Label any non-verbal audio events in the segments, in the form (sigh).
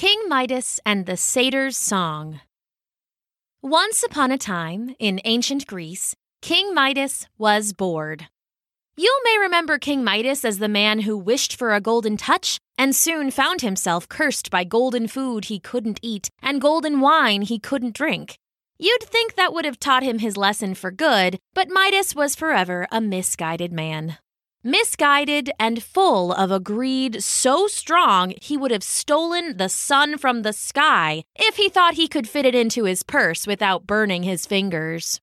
King Midas and the Satyr's Song. Once upon a time, in ancient Greece, King Midas was bored. You may remember King Midas as the man who wished for a golden touch and soon found himself cursed by golden food he couldn't eat and golden wine he couldn't drink. You'd think that would have taught him his lesson for good, but Midas was forever a misguided man. Misguided and full of a greed so strong he would have stolen the sun from the sky if he thought he could fit it into his purse without burning his fingers.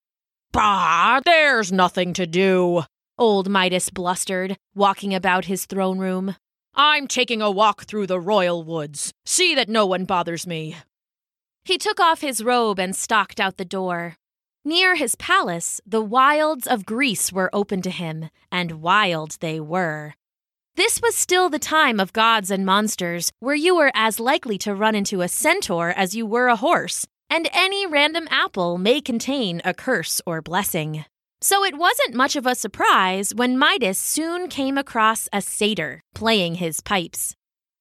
Bah, there's nothing to do, old Midas blustered, walking about his throne room. I'm taking a walk through the royal woods. See that no one bothers me. He took off his robe and stalked out the door. Near his palace, the wilds of Greece were open to him, and wild they were. This was still the time of gods and monsters, where you were as likely to run into a centaur as you were a horse, and any random apple may contain a curse or blessing. So it wasn't much of a surprise when Midas soon came across a satyr playing his pipes.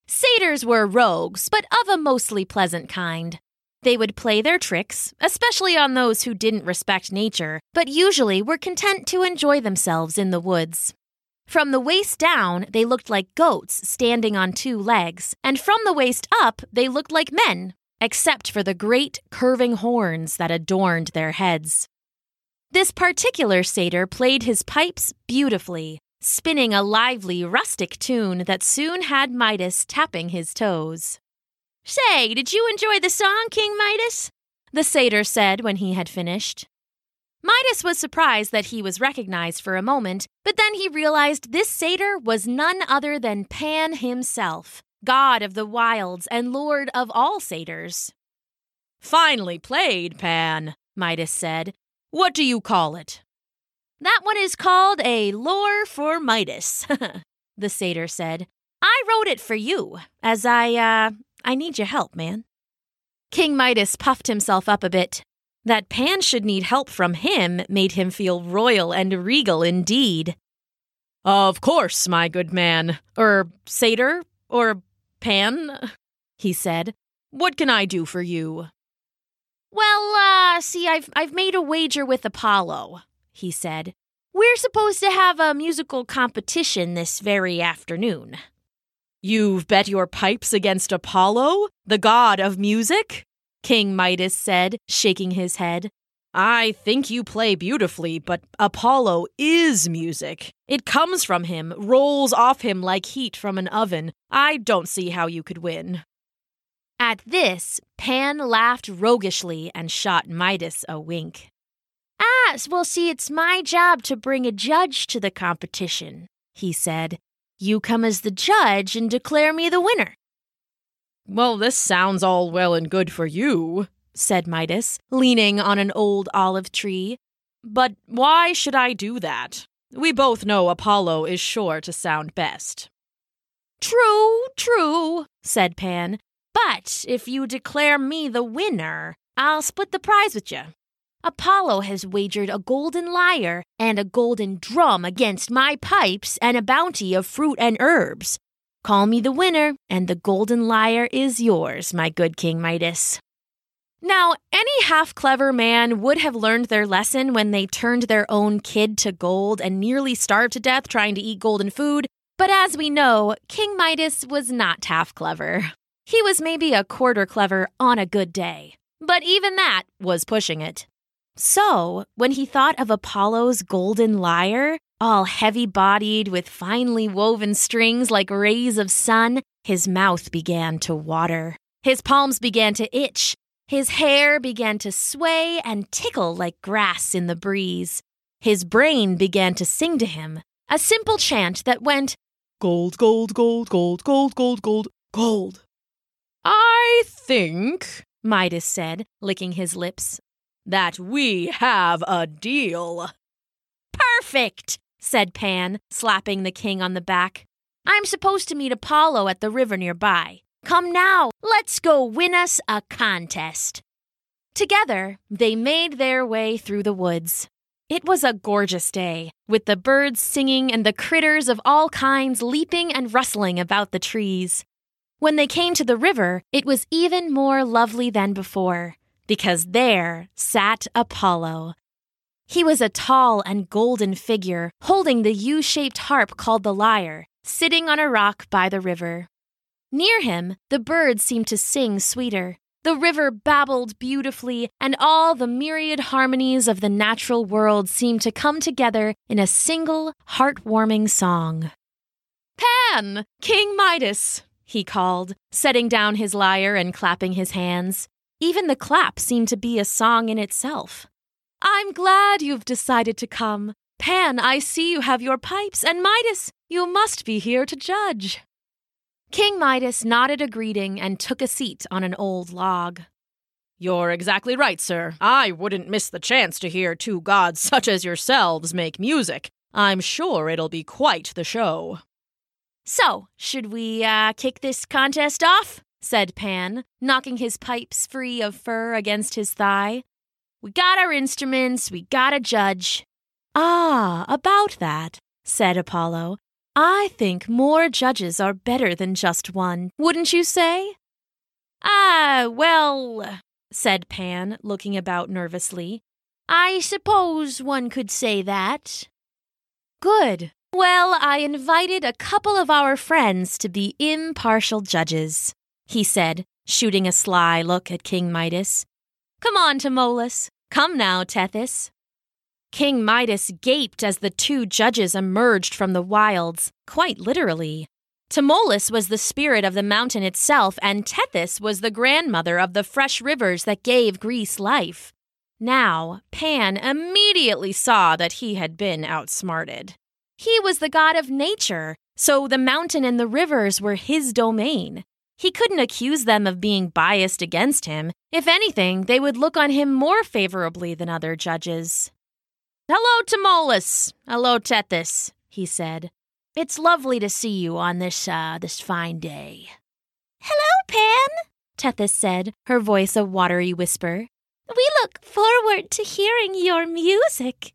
Satyrs were rogues, but of a mostly pleasant kind. They would play their tricks, especially on those who didn't respect nature, but usually were content to enjoy themselves in the woods. From the waist down, they looked like goats standing on two legs, and from the waist up, they looked like men, except for the great curving horns that adorned their heads. This particular satyr played his pipes beautifully, spinning a lively, rustic tune that soon had Midas tapping his toes. Say, did you enjoy the song, King Midas? The satyr said when he had finished. Midas was surprised that he was recognized for a moment, but then he realized this satyr was none other than Pan himself, god of the wilds and lord of all satyrs. Finely played, Pan, Midas said. What do you call it? That one is called a lore for Midas, (laughs) the satyr said. I wrote it for you, as I, uh, I need your help, man. King Midas puffed himself up a bit. That Pan should need help from him made him feel royal and regal indeed. Of course, my good man. Er, satyr? Or Pan? He said. What can I do for you? Well, uh, see, I've, I've made a wager with Apollo, he said. We're supposed to have a musical competition this very afternoon. You've bet your pipes against Apollo, the god of music? King Midas said, shaking his head. I think you play beautifully, but Apollo is music. It comes from him, rolls off him like heat from an oven. I don't see how you could win. At this, Pan laughed roguishly and shot Midas a wink. Ah, well, see, it's my job to bring a judge to the competition, he said, you come as the judge and declare me the winner. Well, this sounds all well and good for you, said Midas, leaning on an old olive tree. But why should I do that? We both know Apollo is sure to sound best. True, true, said Pan. But if you declare me the winner, I'll split the prize with you. Apollo has wagered a golden lyre and a golden drum against my pipes and a bounty of fruit and herbs. Call me the winner, and the golden lyre is yours, my good King Midas. Now, any half clever man would have learned their lesson when they turned their own kid to gold and nearly starved to death trying to eat golden food. But as we know, King Midas was not half clever. He was maybe a quarter clever on a good day. But even that was pushing it. So, when he thought of Apollo's golden lyre, all heavy bodied with finely woven strings like rays of sun, his mouth began to water. His palms began to itch. His hair began to sway and tickle like grass in the breeze. His brain began to sing to him, a simple chant that went, Gold, gold, gold, gold, gold, gold, gold, gold. I think, Midas said, licking his lips, that we have a deal. Perfect, said Pan, slapping the king on the back. I'm supposed to meet Apollo at the river nearby. Come now, let's go win us a contest. Together, they made their way through the woods. It was a gorgeous day, with the birds singing and the critters of all kinds leaping and rustling about the trees. When they came to the river, it was even more lovely than before, because there sat Apollo. He was a tall and golden figure, holding the U shaped harp called the lyre, sitting on a rock by the river. Near him, the birds seemed to sing sweeter. The river babbled beautifully, and all the myriad harmonies of the natural world seemed to come together in a single, heartwarming song. Pan! King Midas! he called, setting down his lyre and clapping his hands. Even the clap seemed to be a song in itself. I'm glad you've decided to come. Pan, I see you have your pipes, and Midas, you must be here to judge. King Midas nodded a greeting and took a seat on an old log. You're exactly right, sir. I wouldn't miss the chance to hear two gods such as yourselves make music. I'm sure it'll be quite the show. So, should we uh, kick this contest off? Said Pan, knocking his pipes free of fur against his thigh. We got our instruments, we got a judge. Ah, about that, said Apollo, I think more judges are better than just one, wouldn't you say? Ah, well, said Pan, looking about nervously. I suppose one could say that. Good. Well, I invited a couple of our friends to be impartial judges, he said, shooting a sly look at King Midas. Come on, Tmolus. Come now, Tethys. King Midas gaped as the two judges emerged from the wilds, quite literally. Tmolus was the spirit of the mountain itself, and Tethys was the grandmother of the fresh rivers that gave Greece life. Now, Pan immediately saw that he had been outsmarted. He was the god of nature, so the mountain and the rivers were his domain. He couldn't accuse them of being biased against him. If anything, they would look on him more favorably than other judges. Hello, Tmolus. Hello, Tethys, he said. It's lovely to see you on this, uh, this fine day. Hello, Pan, Tethys said, her voice a watery whisper. We look forward to hearing your music.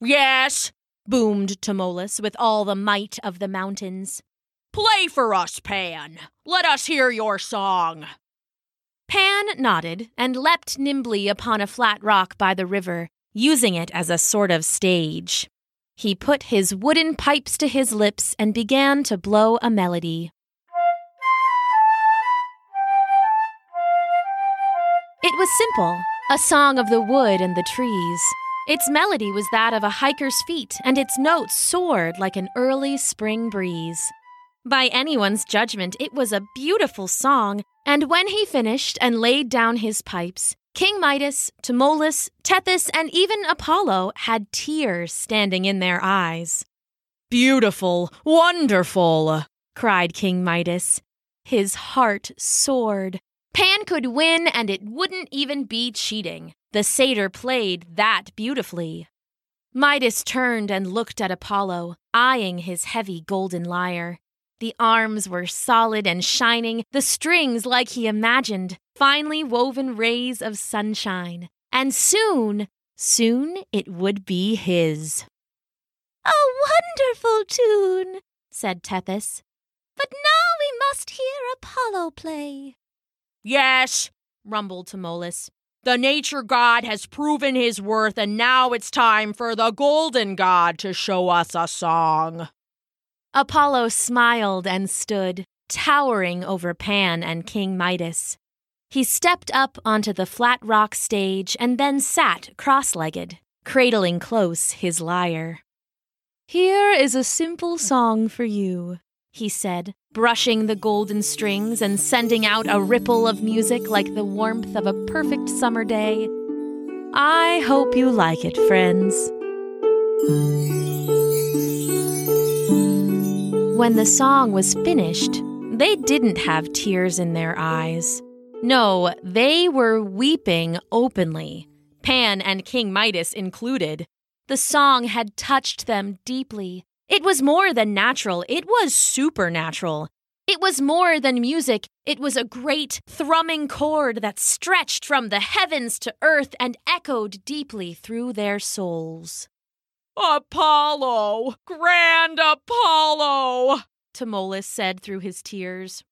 Yes, boomed Tmolus with all the might of the mountains. Play for us, Pan. Let us hear your song. Pan nodded and leapt nimbly upon a flat rock by the river, using it as a sort of stage. He put his wooden pipes to his lips and began to blow a melody. It was simple, a song of the wood and the trees. Its melody was that of a hiker's feet, and its notes soared like an early spring breeze. By anyone's judgment, it was a beautiful song, and when he finished and laid down his pipes, King Midas, Tmolus, Tethys, and even Apollo had tears standing in their eyes. Beautiful, wonderful, cried King Midas. His heart soared. Pan could win, and it wouldn't even be cheating. The satyr played that beautifully. Midas turned and looked at Apollo, eyeing his heavy golden lyre. The arms were solid and shining, the strings like he imagined, finely woven rays of sunshine. And soon, soon it would be his. A wonderful tune, said Tethys. But now we must hear Apollo play. Yes, rumbled Tmolus. The nature god has proven his worth, and now it's time for the golden god to show us a song. Apollo smiled and stood, towering over Pan and King Midas. He stepped up onto the flat rock stage and then sat cross legged, cradling close his lyre. Here is a simple song for you, he said, brushing the golden strings and sending out a ripple of music like the warmth of a perfect summer day. I hope you like it, friends. When the song was finished, they didn't have tears in their eyes. No, they were weeping openly, Pan and King Midas included. The song had touched them deeply. It was more than natural, it was supernatural. It was more than music, it was a great thrumming chord that stretched from the heavens to earth and echoed deeply through their souls. Apollo! Grand Apollo! Tmolus said through his tears.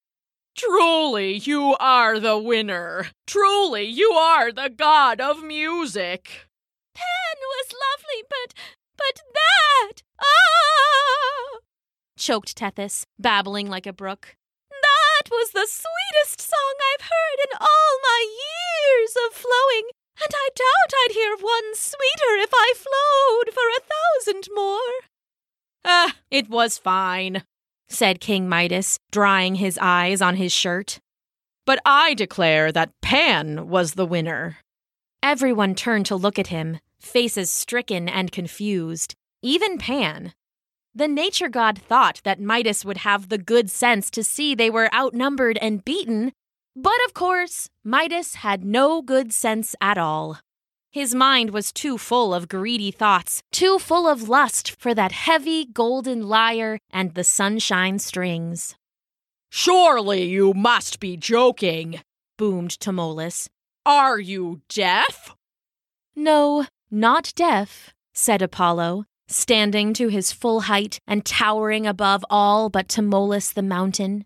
Truly, you are the winner. Truly, you are the god of music. Pan was lovely, but. but that! Ah! choked Tethys, babbling like a brook. That was the sweetest song I've heard in all my years of flowing, and I doubt I'd hear one sweeter if I flowed for a thousand more. Ah, it was fine, said King Midas, drying his eyes on his shirt. But I declare that Pan was the winner. Everyone turned to look at him, faces stricken and confused, even Pan. The nature god thought that Midas would have the good sense to see they were outnumbered and beaten, but of course, Midas had no good sense at all. His mind was too full of greedy thoughts, too full of lust for that heavy golden lyre and the sunshine strings. Surely you must be joking, boomed Tmolus. Are you deaf? No, not deaf, said Apollo, standing to his full height and towering above all but Tmolus the mountain.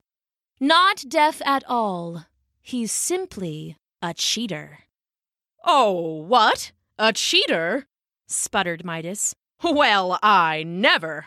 Not deaf at all. He's simply a cheater. Oh, what? A cheater? sputtered Midas. Well, I never.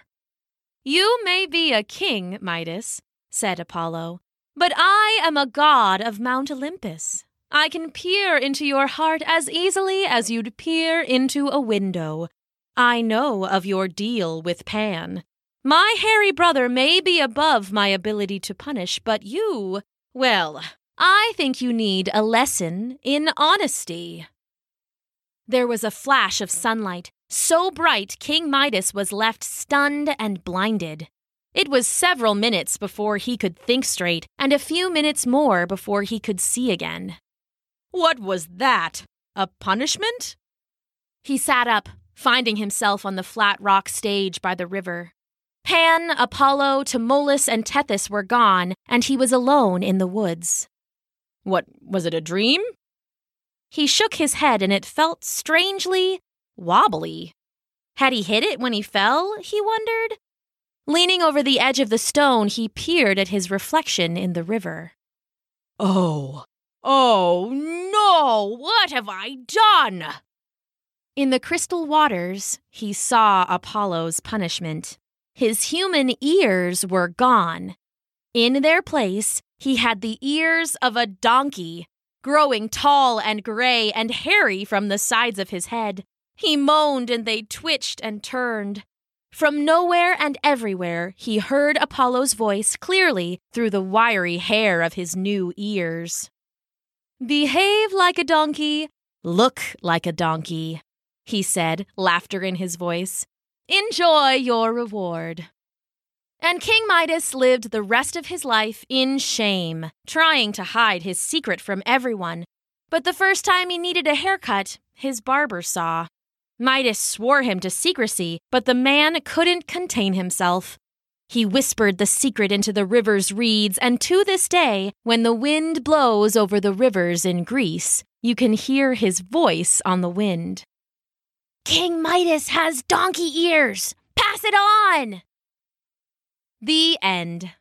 You may be a king, Midas, said Apollo, but I am a god of Mount Olympus. I can peer into your heart as easily as you'd peer into a window. I know of your deal with Pan. My hairy brother may be above my ability to punish, but you, well, I think you need a lesson in honesty. There was a flash of sunlight, so bright King Midas was left stunned and blinded. It was several minutes before he could think straight, and a few minutes more before he could see again. What was that? A punishment? He sat up, finding himself on the flat rock stage by the river. Pan, Apollo, Tmolus, and Tethys were gone, and he was alone in the woods. What, was it a dream? He shook his head, and it felt strangely wobbly. Had he hit it when he fell? he wondered. Leaning over the edge of the stone, he peered at his reflection in the river. Oh, oh no! What have I done? In the crystal waters, he saw Apollo's punishment. His human ears were gone. In their place, he had the ears of a donkey, growing tall and gray and hairy from the sides of his head. He moaned and they twitched and turned. From nowhere and everywhere, he heard Apollo's voice clearly through the wiry hair of his new ears. Behave like a donkey, look like a donkey he said, laughter in his voice. Enjoy your reward. And King Midas lived the rest of his life in shame, trying to hide his secret from everyone. But the first time he needed a haircut, his barber saw. Midas swore him to secrecy, but the man couldn't contain himself. He whispered the secret into the river's reeds, and to this day, when the wind blows over the rivers in Greece, you can hear his voice on the wind. King Midas has donkey ears. Pass it on. The end.